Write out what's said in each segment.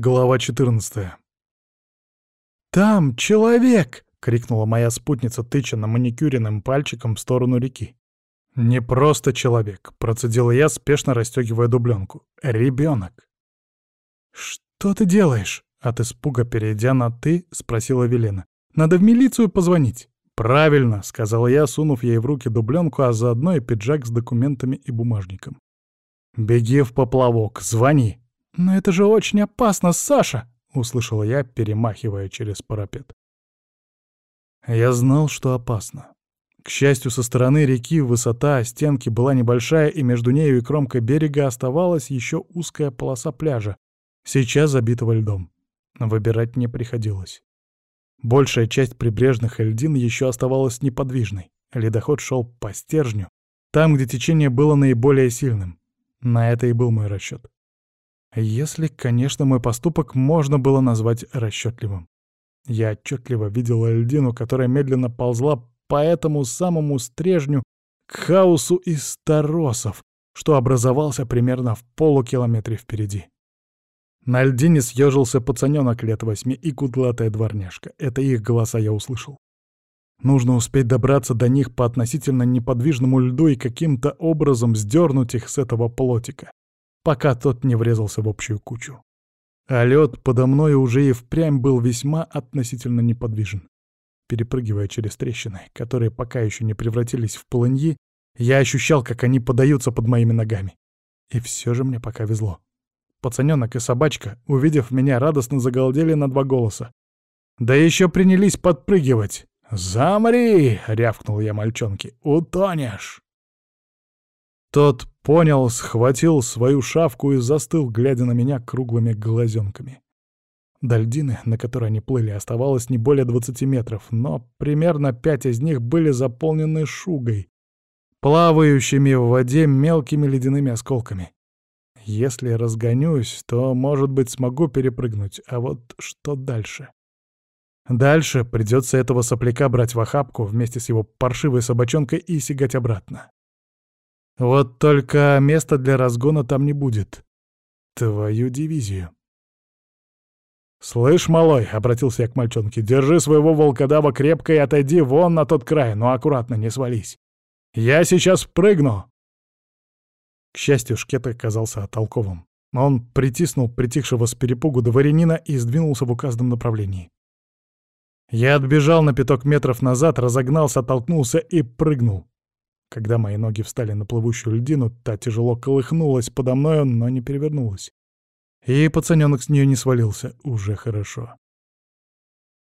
Глава 14 «Там человек!» — крикнула моя спутница, тыча на маникюренным пальчиком в сторону реки. «Не просто человек», — процедила я, спешно расстегивая дубленку. «Ребенок». «Что ты делаешь?» — от испуга перейдя на «ты», спросила Велена. «Надо в милицию позвонить». «Правильно», — сказал я, сунув ей в руки дубленку, а заодно и пиджак с документами и бумажником. «Беги в поплавок, звони». «Но это же очень опасно, Саша!» — услышала я, перемахивая через парапет. Я знал, что опасно. К счастью, со стороны реки высота стенки была небольшая, и между нею и кромкой берега оставалась еще узкая полоса пляжа, сейчас забитого льдом. Выбирать не приходилось. Большая часть прибрежных льдин еще оставалась неподвижной. Ледоход шел по стержню, там, где течение было наиболее сильным. На это и был мой расчет. Если, конечно, мой поступок можно было назвать расчетливым. Я отчетливо видела льдину, которая медленно ползла по этому самому стрежню к хаосу из торосов, что образовался примерно в полукилометре впереди. На льдине съежился пацанёнок лет восьми и кудлатая дворняжка. Это их голоса я услышал. Нужно успеть добраться до них по относительно неподвижному льду и каким-то образом сдернуть их с этого плотика, пока тот не врезался в общую кучу. А лед подо мной уже и впрямь был весьма относительно неподвижен. Перепрыгивая через трещины, которые пока еще не превратились в полыньи, я ощущал, как они подаются под моими ногами. И все же мне пока везло. Пацанёнок и собачка, увидев меня, радостно загалдели на два голоса. Да еще принялись подпрыгивать. «Замри!» — рявкнул я мальчонке. «Утонешь!» Тот понял, схватил свою шавку и застыл, глядя на меня круглыми глазенками. До льдины, на которой они плыли, оставалось не более 20 метров, но примерно пять из них были заполнены шугой, плавающими в воде мелкими ледяными осколками. Если разгонюсь, то, может быть, смогу перепрыгнуть, а вот что дальше? Дальше придется этого сопляка брать в охапку вместе с его паршивой собачонкой и сигать обратно. Вот только места для разгона там не будет. Твою дивизию. «Слышь, малой», — обратился я к мальчонке, — «держи своего волкодава крепко и отойди вон на тот край, но аккуратно, не свались. Я сейчас прыгну!» К счастью, шкет оказался толковым. Он притиснул притихшего с перепугу дворянина и сдвинулся в указанном направлении. Я отбежал на пяток метров назад, разогнался, оттолкнулся и прыгнул. Когда мои ноги встали на плывущую льдину, та тяжело колыхнулась подо мною, но не перевернулась. И пацанёнок с нее не свалился. Уже хорошо.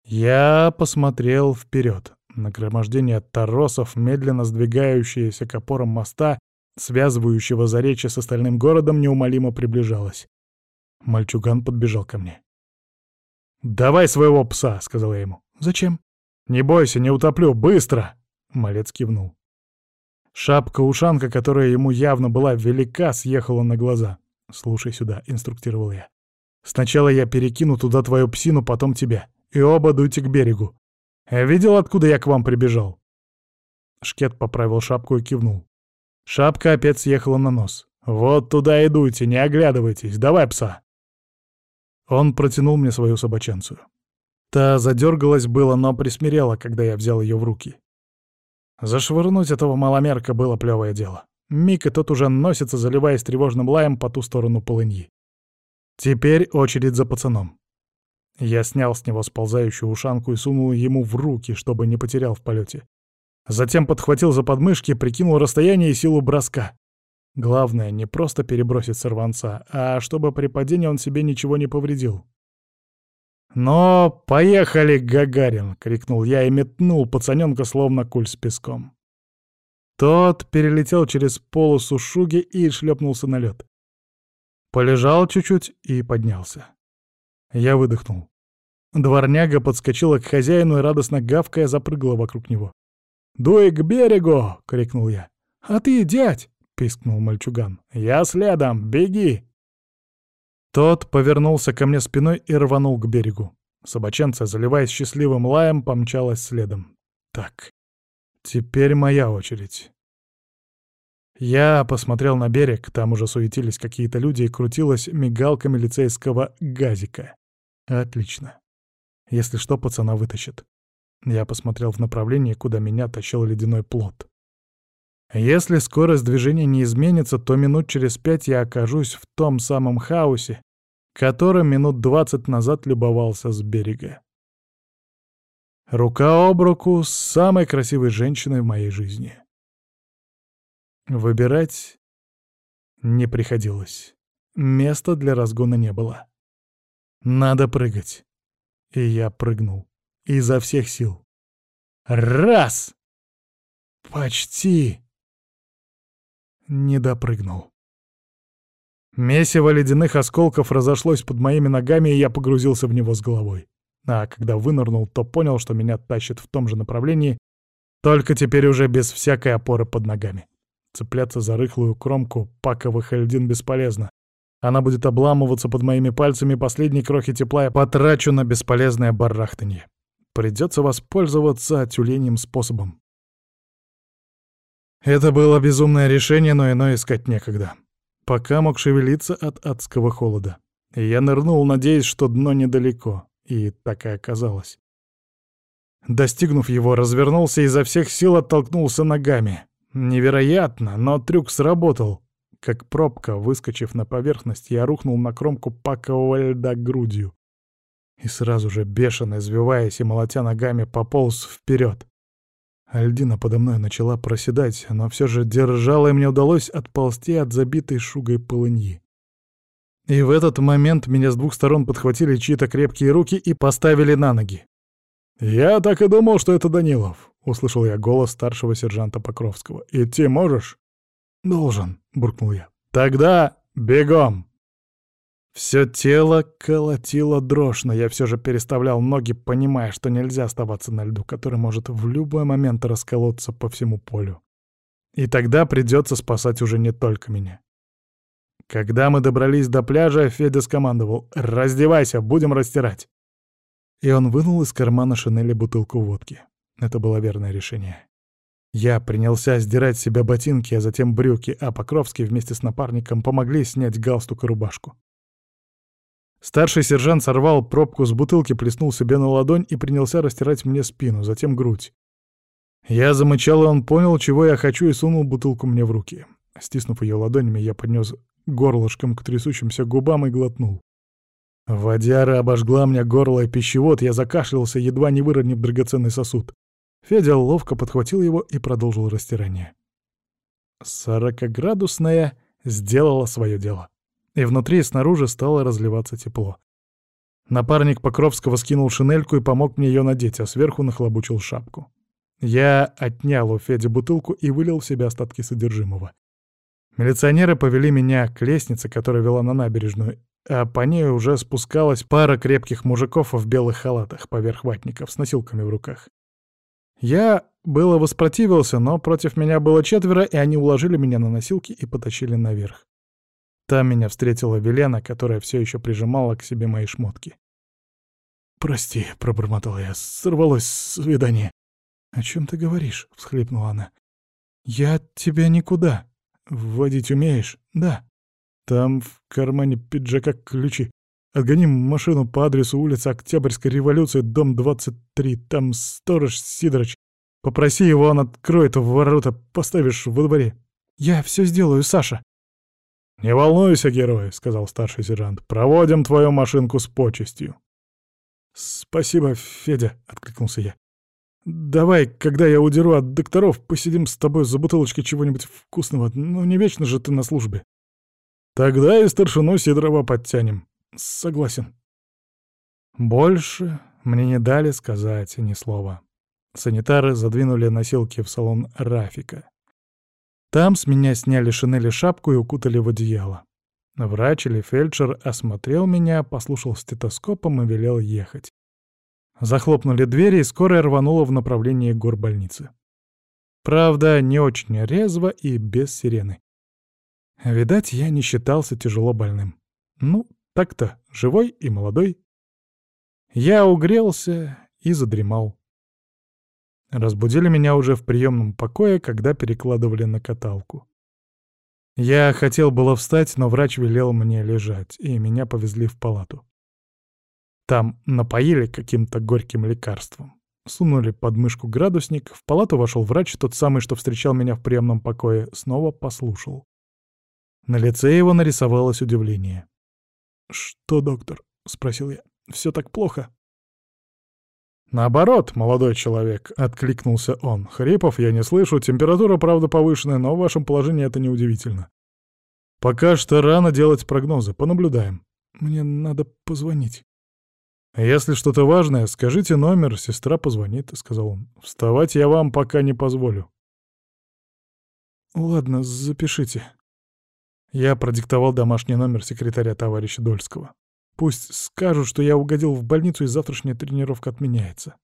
Я посмотрел вперед. Нагромождение торосов, медленно сдвигающееся к опорам моста, связывающего Заречье с остальным городом, неумолимо приближалось. Мальчуган подбежал ко мне. «Давай своего пса», — сказал я ему. «Зачем?» «Не бойся, не утоплю, быстро!» Малец кивнул. Шапка-ушанка, которая ему явно была велика, съехала на глаза. «Слушай сюда», — инструктировал я. «Сначала я перекину туда твою псину, потом тебя. И оба дуйте к берегу. Видел, откуда я к вам прибежал?» Шкет поправил шапку и кивнул. Шапка опять съехала на нос. «Вот туда и дуйте, не оглядывайтесь. Давай пса!» Он протянул мне свою собаченцию. Та задергалась было, но присмирела, когда я взял ее в руки. Зашвырнуть этого маломерка было плевое дело. Мик и тот уже носится, заливаясь тревожным лаем по ту сторону полыньи. Теперь очередь за пацаном. Я снял с него сползающую ушанку и сунул ему в руки, чтобы не потерял в полете. Затем подхватил за подмышки, прикинул расстояние и силу броска. Главное, не просто перебросить сорванца, а чтобы при падении он себе ничего не повредил. «Но поехали, Гагарин!» — крикнул я и метнул пацаненка словно куль с песком. Тот перелетел через полосу шуги и шлепнулся на лед. Полежал чуть-чуть и поднялся. Я выдохнул. Дворняга подскочила к хозяину и радостно гавкая запрыгала вокруг него. «Дуй к берегу!» — крикнул я. «А ты, дядь!» — пискнул мальчуган. «Я следом! Беги!» Тот повернулся ко мне спиной и рванул к берегу. Собаченца, заливаясь счастливым лаем, помчалась следом. «Так, теперь моя очередь». Я посмотрел на берег, там уже суетились какие-то люди и крутилась мигалка милицейского газика. Отлично. Если что, пацана вытащит. Я посмотрел в направлении, куда меня тащил ледяной плод. Если скорость движения не изменится, то минут через пять я окажусь в том самом хаосе, которым минут двадцать назад любовался с берега. Рука об руку с самой красивой женщиной в моей жизни. Выбирать не приходилось. Места для разгона не было. Надо прыгать. И я прыгнул. Изо всех сил. Раз! Почти! Не допрыгнул. Месиво ледяных осколков разошлось под моими ногами, и я погрузился в него с головой. А когда вынырнул, то понял, что меня тащит в том же направлении, только теперь уже без всякой опоры под ногами. Цепляться за рыхлую кромку паковых льдин бесполезно. Она будет обламываться под моими пальцами, последние крохи тепла я потрачу на бесполезное барахтанье. Придется воспользоваться тюленьим способом. Это было безумное решение, но иное искать некогда. Пока мог шевелиться от адского холода. Я нырнул, надеясь, что дно недалеко. И так и оказалось. Достигнув его, развернулся и изо всех сил оттолкнулся ногами. Невероятно, но трюк сработал. Как пробка, выскочив на поверхность, я рухнул на кромку пакового льда грудью. И сразу же, бешено извиваясь и молотя ногами, пополз вперед. Альдина подо мной начала проседать, но все же держала, и мне удалось отползти от забитой шугой полыньи. И в этот момент меня с двух сторон подхватили чьи-то крепкие руки и поставили на ноги. «Я так и думал, что это Данилов», — услышал я голос старшего сержанта Покровского. «Идти можешь?» «Должен», — буркнул я. «Тогда бегом!» Все тело колотило дрожь, но я все же переставлял ноги, понимая, что нельзя оставаться на льду, который может в любой момент расколоться по всему полю. И тогда придется спасать уже не только меня. Когда мы добрались до пляжа, Федя скомандовал «Раздевайся, будем растирать!» И он вынул из кармана шинели бутылку водки. Это было верное решение. Я принялся сдирать с себя ботинки, а затем брюки, а Покровский вместе с напарником помогли снять галстук и рубашку. Старший сержант сорвал пробку с бутылки, плеснул себе на ладонь и принялся растирать мне спину, затем грудь. Я замычал, и он понял, чего я хочу, и сунул бутылку мне в руки. Стиснув ее ладонями, я поднес горлышком к трясущимся губам и глотнул. Водяра обожгла мне горло и пищевод, я закашлялся, едва не выронив драгоценный сосуд. Федя ловко подхватил его и продолжил растирание. Сорокоградусная сделала свое дело. И внутри и снаружи стало разливаться тепло. Напарник Покровского скинул шинельку и помог мне ее надеть, а сверху нахлобучил шапку. Я отнял у Феди бутылку и вылил в себя остатки содержимого. Милиционеры повели меня к лестнице, которая вела на набережную, а по ней уже спускалась пара крепких мужиков в белых халатах поверх ватников с носилками в руках. Я было воспротивился, но против меня было четверо, и они уложили меня на носилки и потащили наверх. Там меня встретила Велена, которая все еще прижимала к себе мои шмотки. «Прости», — пробормотала я, — «сорвалось свидание». «О чем ты говоришь?» — всхлипнула она. «Я от тебя никуда. Водить умеешь?» «Да». Там в кармане пиджака ключи. Отгоним машину по адресу улица Октябрьской революции, дом 23. Там сторож Сидорович. Попроси его, он откроет ворота, поставишь во дворе. Я все сделаю, Саша. «Не волнуйся, герой», — сказал старший сержант. «Проводим твою машинку с почестью». «Спасибо, Федя», — откликнулся я. «Давай, когда я удеру от докторов, посидим с тобой за бутылочкой чего-нибудь вкусного. Ну, не вечно же ты на службе». Тогда и старшину Сидорова подтянем. Согласен. Больше мне не дали сказать ни слова. Санитары задвинули носилки в салон Рафика. Там с меня сняли шинели шапку и укутали в одеяло. Врач или фельдшер осмотрел меня, послушал стетоскопом и велел ехать. Захлопнули двери, и скорая рванула в направлении горбольницы. Правда, не очень резво и без сирены. Видать, я не считался тяжело больным. Ну, так-то, живой и молодой. Я угрелся и задремал. Разбудили меня уже в приемном покое, когда перекладывали на каталку. Я хотел было встать, но врач велел мне лежать, и меня повезли в палату. Там напоили каким-то горьким лекарством. Сунули под мышку градусник, в палату вошел врач, тот самый, что встречал меня в приемном покое, снова послушал. На лице его нарисовалось удивление. «Что, доктор?» — спросил я. «Все так плохо?» «Наоборот, молодой человек», — откликнулся он. «Хрипов я не слышу, температура, правда, повышенная, но в вашем положении это неудивительно. Пока что рано делать прогнозы, понаблюдаем. Мне надо позвонить». «Если что-то важное, скажите номер, сестра позвонит», — сказал он. «Вставать я вам пока не позволю». «Ладно, запишите». Я продиктовал домашний номер секретаря товарища Дольского. Пусть скажут, что я угодил в больницу и завтрашняя тренировка отменяется.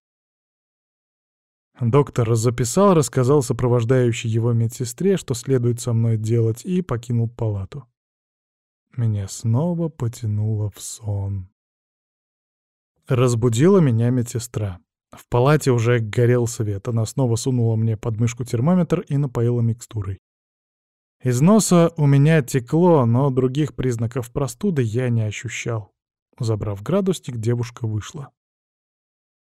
Доктор записал, рассказал сопровождающей его медсестре, что следует со мной делать, и покинул палату. Меня снова потянуло в сон. Разбудила меня медсестра. В палате уже горел свет. Она снова сунула мне под мышку термометр и напоила микстурой. Из носа у меня текло, но других признаков простуды я не ощущал. Забрав градусник, девушка вышла.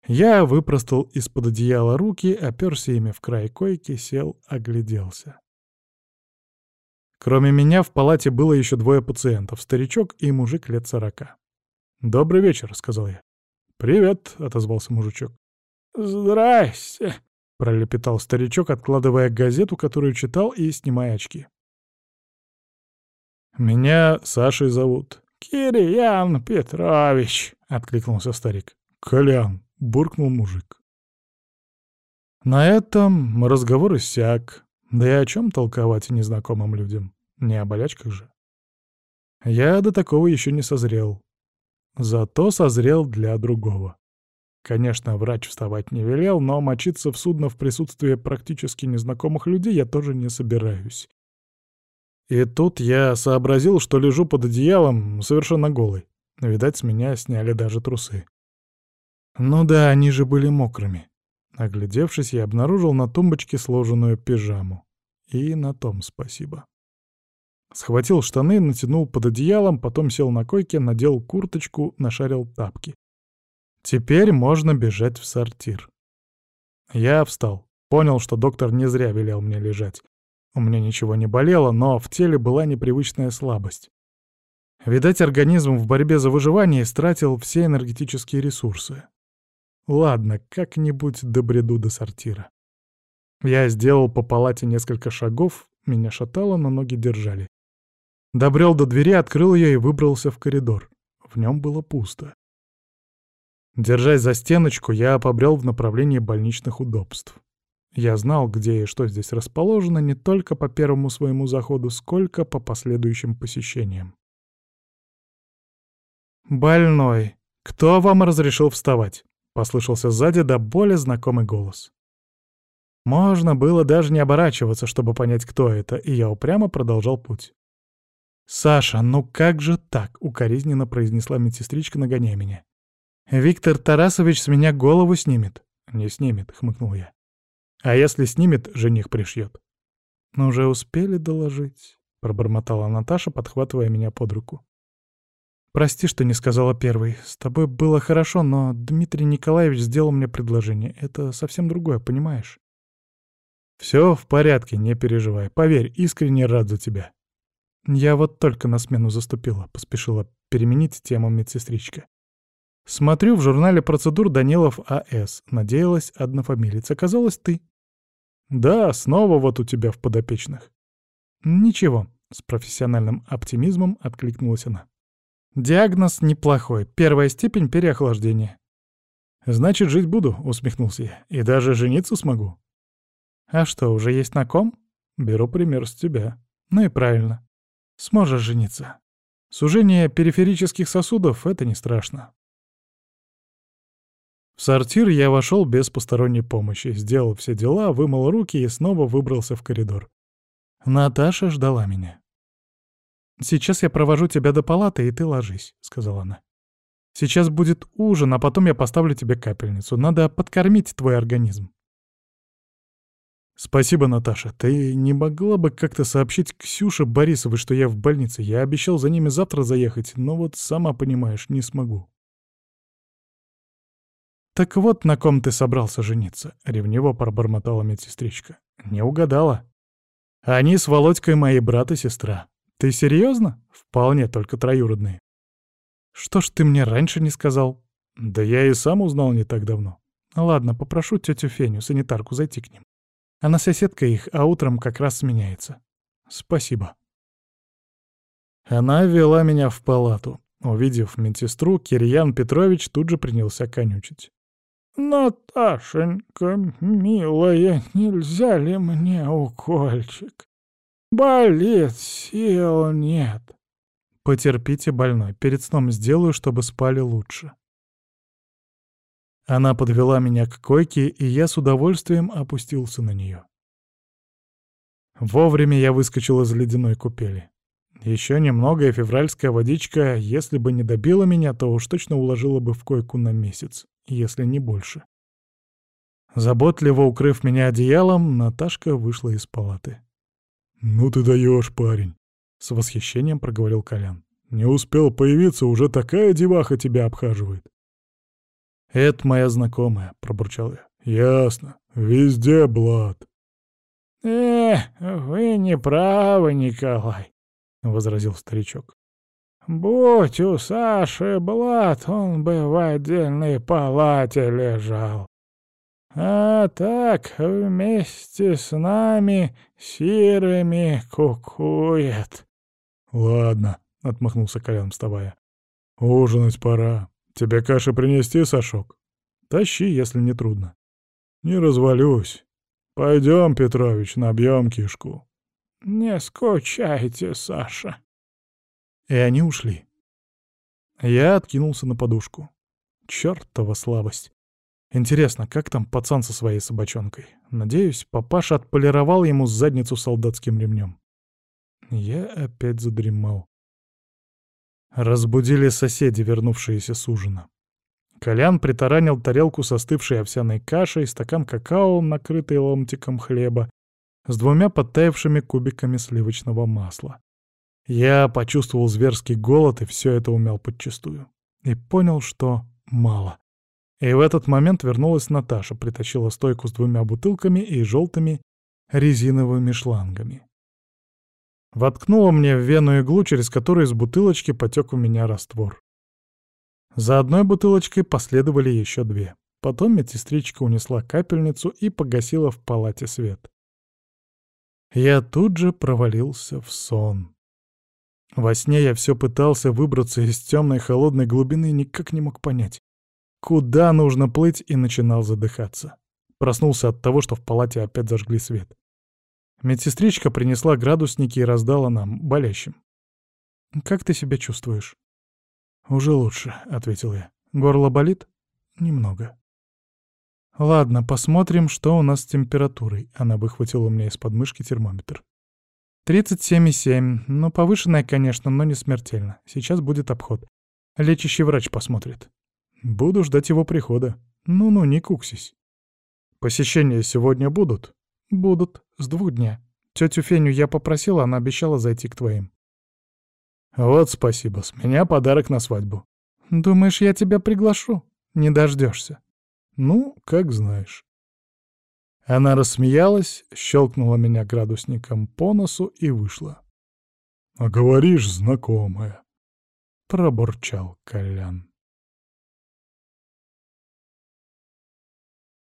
Я выпростал из-под одеяла руки, оперся ими в край койки, сел, огляделся. Кроме меня в палате было еще двое пациентов, старичок и мужик лет сорока. «Добрый вечер», — сказал я. «Привет», — отозвался мужичок. «Здрасте», — пролепетал старичок, откладывая газету, которую читал, и снимая очки. «Меня Сашей зовут». «Кирьян Петрович», — откликнулся старик. «Колян», — буркнул мужик. На этом разговор иссяк. Да и о чем толковать незнакомым людям? Не о болячках же. Я до такого еще не созрел. Зато созрел для другого. Конечно, врач вставать не велел, но мочиться в судно в присутствии практически незнакомых людей я тоже не собираюсь. И тут я сообразил, что лежу под одеялом совершенно голый. Видать, с меня сняли даже трусы. Ну да, они же были мокрыми. Оглядевшись, я обнаружил на тумбочке сложенную пижаму. И на том спасибо. Схватил штаны, натянул под одеялом, потом сел на койке, надел курточку, нашарил тапки. Теперь можно бежать в сортир. Я встал. Понял, что доктор не зря велел мне лежать. У меня ничего не болело, но в теле была непривычная слабость. Видать, организм в борьбе за выживание истратил все энергетические ресурсы. Ладно, как-нибудь добреду до сортира. Я сделал по палате несколько шагов, меня шатало, но ноги держали. Добрел до двери, открыл ее и выбрался в коридор. В нем было пусто. Держась за стеночку, я побрел в направлении больничных удобств. Я знал, где и что здесь расположено не только по первому своему заходу, сколько по последующим посещениям. «Больной, кто вам разрешил вставать?» — послышался сзади до боли знакомый голос. Можно было даже не оборачиваться, чтобы понять, кто это, и я упрямо продолжал путь. «Саша, ну как же так?» — укоризненно произнесла медсестричка, нагоняя меня. «Виктор Тарасович с меня голову снимет». «Не снимет», — хмыкнул я. «А если снимет, жених пришьет». «Но уже успели доложить», — пробормотала Наташа, подхватывая меня под руку. «Прости, что не сказала первой. С тобой было хорошо, но Дмитрий Николаевич сделал мне предложение. Это совсем другое, понимаешь?» «Все в порядке, не переживай. Поверь, искренне рад за тебя. «Я вот только на смену заступила», — поспешила переменить тему медсестричка. «Смотрю в журнале процедур Данилов А.С. Надеялась, однофамилец. Оказалось, ты». «Да, снова вот у тебя в подопечных». «Ничего», — с профессиональным оптимизмом откликнулась она. «Диагноз неплохой. Первая степень переохлаждения». «Значит, жить буду», — усмехнулся я. «И даже жениться смогу». «А что, уже есть на ком?» «Беру пример с тебя». «Ну и правильно. Сможешь жениться. Сужение периферических сосудов — это не страшно. В сортир я вошел без посторонней помощи, сделал все дела, вымыл руки и снова выбрался в коридор. Наташа ждала меня. «Сейчас я провожу тебя до палаты, и ты ложись», — сказала она. «Сейчас будет ужин, а потом я поставлю тебе капельницу. Надо подкормить твой организм». «Спасибо, Наташа. Ты не могла бы как-то сообщить Ксюше Борисовой, что я в больнице? Я обещал за ними завтра заехать, но вот, сама понимаешь, не смогу». «Так вот, на ком ты собрался жениться?» — ревниво пробормотала медсестричка. «Не угадала. Они с Володькой мои брат и сестра. Ты серьезно? Вполне только троюродные. Что ж ты мне раньше не сказал? Да я и сам узнал не так давно. Ладно, попрошу тетю Феню, санитарку, зайти к ним. Она соседка их, а утром как раз сменяется. Спасибо. Она вела меня в палату. Увидев медсестру, Кирьян Петрович тут же принялся конючить. «Наташенька, милая, нельзя ли мне укольчик? Болит, сил нет». «Потерпите, больной, перед сном сделаю, чтобы спали лучше». Она подвела меня к койке, и я с удовольствием опустился на нее. Вовремя я выскочил из ледяной купели. Еще немного, и февральская водичка, если бы не добила меня, то уж точно уложила бы в койку на месяц, если не больше. Заботливо укрыв меня одеялом, Наташка вышла из палаты. «Ну ты даешь, парень!» — с восхищением проговорил Колян. «Не успел появиться, уже такая деваха тебя обхаживает!» «Это моя знакомая», — пробурчал я. «Ясно. Везде блад». «Э, вы не правы, Николай», — возразил старичок. «Будь у Саши блад, он бы в отдельной палате лежал. А так вместе с нами сирыми кукует». «Ладно», — отмахнулся Колян, вставая. «Ужинать пора. Тебе каши принести, Сашок? Тащи, если не трудно. Не развалюсь. Пойдем, Петрович, набьем кишку. Не скучайте, Саша. И они ушли. Я откинулся на подушку. Чёртова слабость. Интересно, как там пацан со своей собачонкой? Надеюсь, папаша отполировал ему задницу солдатским ремнем. Я опять задремал. Разбудили соседи, вернувшиеся с ужина. Колян притаранил тарелку с остывшей овсяной кашей, стакан какао, накрытый ломтиком хлеба, с двумя подтаявшими кубиками сливочного масла. Я почувствовал зверский голод и все это умел подчистую. И понял, что мало. И в этот момент вернулась Наташа, притащила стойку с двумя бутылками и желтыми резиновыми шлангами. Воткнула мне в вену иглу, через которую из бутылочки потек у меня раствор. За одной бутылочкой последовали еще две. Потом медсестричка унесла капельницу и погасила в палате свет. Я тут же провалился в сон. Во сне я все пытался выбраться из темной холодной глубины и никак не мог понять, куда нужно плыть, и начинал задыхаться. Проснулся от того, что в палате опять зажгли свет. Медсестричка принесла градусники и раздала нам, болящим. «Как ты себя чувствуешь?» «Уже лучше», — ответил я. «Горло болит?» «Немного». «Ладно, посмотрим, что у нас с температурой». Она выхватила у меня из подмышки термометр. «37,7. Ну, повышенная, конечно, но не смертельно. Сейчас будет обход. Лечащий врач посмотрит». «Буду ждать его прихода. Ну-ну, не куксись». «Посещения сегодня будут?» «Будут. С двух дня. Тетю Феню я попросила, она обещала зайти к твоим». «Вот спасибо. С меня подарок на свадьбу». «Думаешь, я тебя приглашу? Не дождешься. «Ну, как знаешь». Она рассмеялась, щелкнула меня градусником по носу и вышла. «А говоришь, знакомая», — пробурчал Колян.